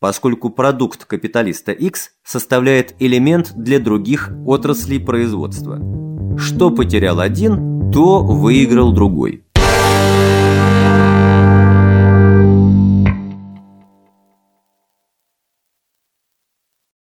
поскольку продукт капиталиста X составляет элемент для других отраслей производства. Что потерял один, то выиграл другой.